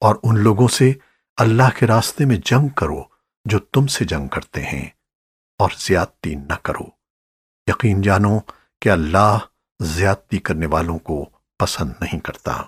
اور ان لوگوں سے اللہ کے راستے میں جنگ کرو جو تم سے جنگ کرتے ہیں اور زیادتی نہ کرو۔ یقین جانو کہ اللہ زیادتی کرنے والوں کو پسند نہیں کرتا۔